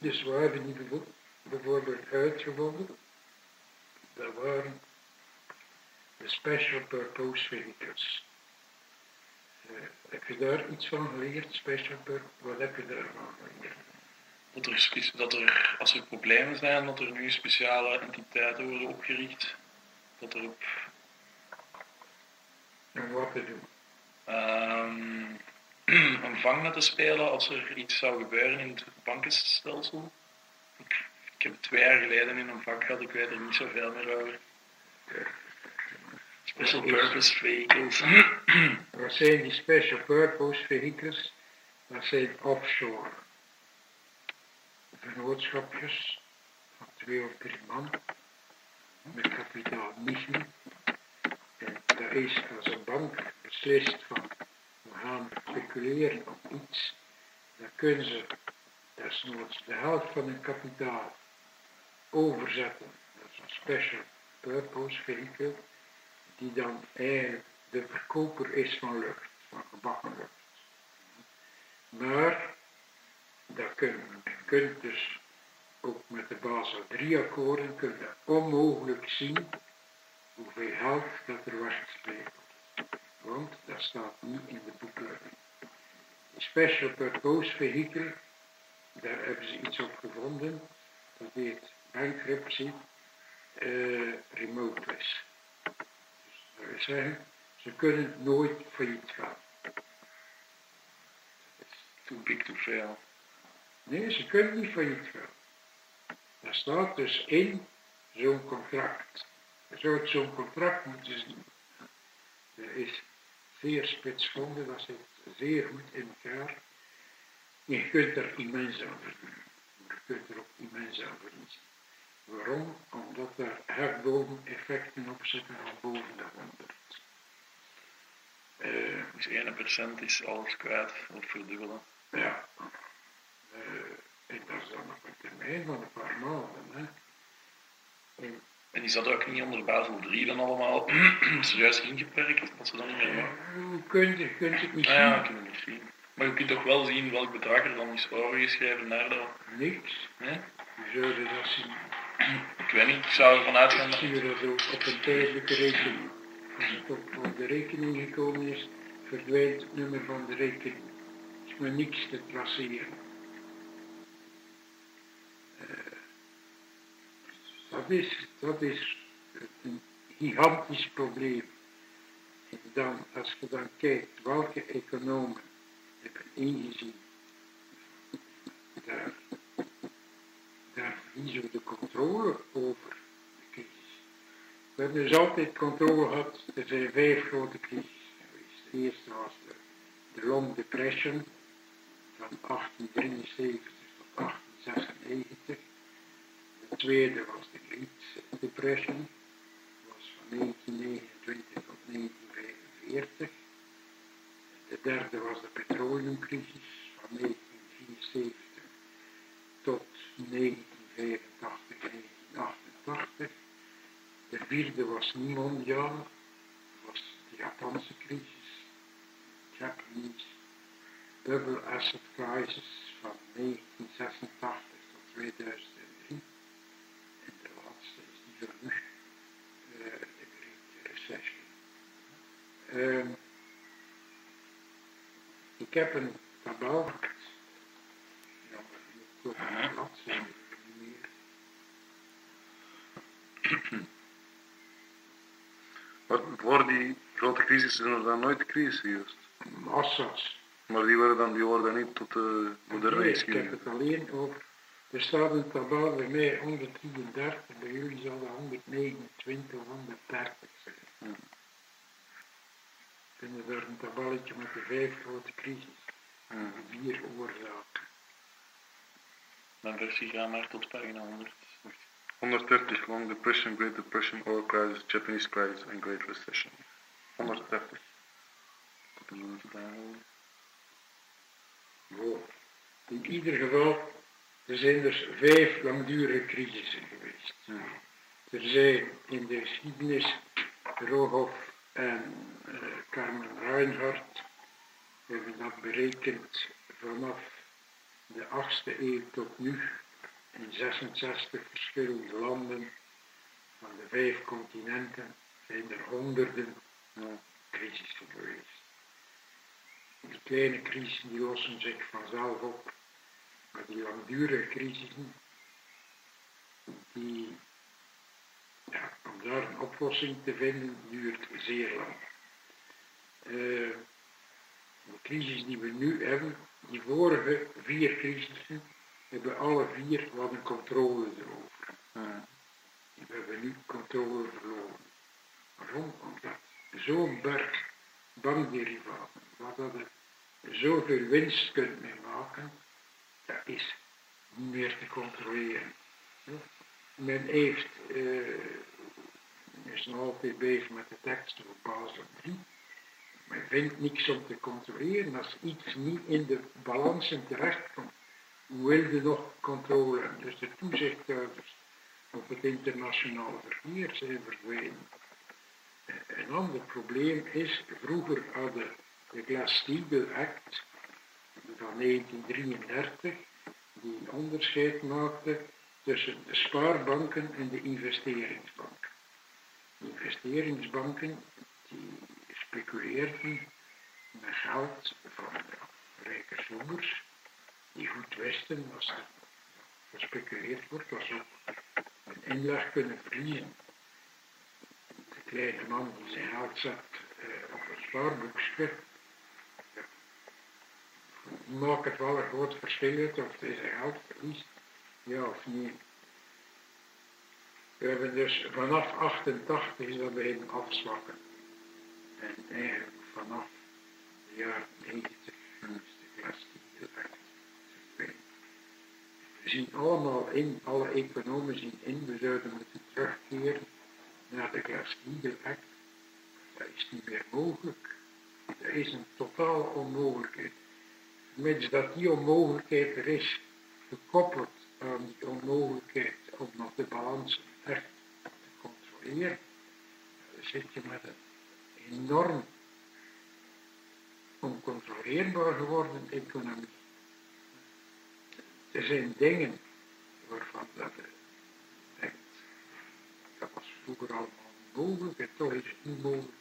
Dus we hebben die bijvo- bijvoorbeeld uitgevonden. Dat waren de special purpose vehicles. Eh, heb je daar iets van geleerd, special purpose? Wat heb je daarvan geleerd? Dat er, dat er, als er problemen zijn, dat er nu speciale entiteiten worden opgericht. Dat er op En wat te doen? een vangnet te spelen als er iets zou gebeuren in het bankenstelsel. Ik, ik heb twee jaar geleden in een vak gehad, ik weet er niet zoveel meer over. Special purpose vehicles. Wat zijn die special purpose vehicles? Dat zijn offshore vernootschapjes van twee of drie man met kapitaal missie. En dat is als een bank beslist van gaan speculeren op iets, dan kunnen ze desnoods de helft van hun kapitaal overzetten. Dat is een special purpose vehicle die dan eigenlijk de verkoper is van lucht, van gebakken lucht. Maar dat kun, je kunt dus ook met de Basel 3 akkoorden kun je onmogelijk zien hoeveel geld dat er wordt. Want dat staat niet in de boekleiding. Special purpose vehicle, daar hebben ze iets op gevonden. Dat heet bankruptie eh remoteless. Dat wil zeggen, ze kunnen nooit failliet gaan. Too big to fail. Nee, ze kunnen niet failliet gaan. Dat staat dus in zo'n contract. Zo'n contract moeten zien. Dat is zeer spitsvondig, dat zit zeer goed in elkaar. Je kunt er immens aan verdienen. Je kunt er ook immens aan verliezen. Waarom? Omdat er hefboveneffecten op zitten van boven de 100. Eh, Dus 1% is alles kwijt of verdubbelen. Ja. Eh, en dat is dan op een termijn van een paar maanden. Hè. En, En is dat ook niet onder Basel 3 dan allemaal serieus ingeperkt? Dat ze dan niet meer maken? hoe kun je, kunt het niet Ah ja, zien? kan het niet zien. Maar je kunt toch wel zien welk bedrag er dan is overgeschreven naar dat. Niks. Nee? We zouden dat zien. Ik weet niet, ik zou ervan uitgaan dat... Zien we dat ook op een tijdelijke rekening. Als het op, op de rekening gekomen is, verdwijnt het nummer van de rekening. is maar niks te traceren. Dat, is, dat is een gigantisch probleem. En dan, als je dan kijkt welke economen hebben ingezien, daar, daar verliezen we de controle over de crisis. We hebben dus altijd controle gehad, er zijn vijf grote crises geweest. De eerste was de, de Long Depression van 1873 tot 1896. De tweede was de Great Depression, was van 1929 tot 1945. De derde was de petroleumcrisis van 1974 tot 1985 en 1988. De vierde was niet mondiaal, was de Japanse crisis, Japanese Double Asset Crisis van 1986 tot 2003. En de laatste is die van nu, eh, de Great Recession. Ehm, ik heb een tabel een meer. Maar voor die grote crisis zijn er dan nooit crisis geweest. Massa's. Maar die worden dan die worden niet tot de moderne Nee, ik heb het alleen over. Er staat een tabel bij mij 133, bij jullie zal dat 129 of 130 zijn. Ja. Vinden daar een tabelletje met de vijf grote crisis, de vier oorzaken. Mijn versie gaat maar tot pagina 100. 130, Long Depression, Great Depression, Oil Crisis, Japanese Crisis en Great Recession. 130. Dat kunnen we het aanhouden. Wow. In ieder geval, er zijn dus vijf langdurige crisissen geweest. Ja. Er zijn in de geschiedenis Rohoff en eh, Carmen Reinhardt hebben dat berekend vanaf de 8e eeuw tot nu in 66 verschillende landen. Van de vijf continenten zijn er honderden crisissen geweest. Die kleine crisissen die lossen zich vanzelf op, maar die langdurige crisissen, die, ja, om daar een oplossing te vinden, duurt zeer lang. Eh, de crisis die we nu hebben, die vorige vier crisissen, hebben alle vier wat een controle erover. Ja. We hebben nu controle verloren. Waarom? Omdat zo'n berg bankderivaten, waar dat er zoveel winst kunt mee maken, dat is niet meer te controleren. Ja. Men heeft, men is nog altijd bezig met de teksten op Basel 3. Men vindt niks om te controleren als iets niet in de balansen terechtkomt. Hoe wil je nog controle? Dus de toezichthouders op het internationaal verkeer zijn verdwenen. Eh, Een ander probleem is, vroeger hadden de Glass-Steagall Act van 1933, die onderscheid maakte tussen de spaarbanken en de investeringsbanken. De investeringsbanken die speculeerden met geld van rijke zoekers, die goed wisten als er gespeculeerd wordt, was ook een inleg kunnen verliezen. De kleine man die zijn geld zet eh, op een spaarboekje, maakt het wel een groot verschil uit of hij zijn geld verliest, ja of niet. We hebben dus vanaf 88 is dat beginnen afzwakken. En eigenlijk vanaf de jaren 90 is de klas. We zien allemaal in, alle economen zien in, we zouden moeten terugkeren naar de Glass-Steagall Act. Dat is niet meer mogelijk. Dat is een totale onmogelijkheid. Mits dat die onmogelijkheid er is, gekoppeld die onmogelijkheid om nog de balans echt te controleren, zit je met een enorm oncontroleerbaar geworden economie. Er zijn dingen waarvan dat je dat was vroeger allemaal mogelijk en toch is het niet mogelijk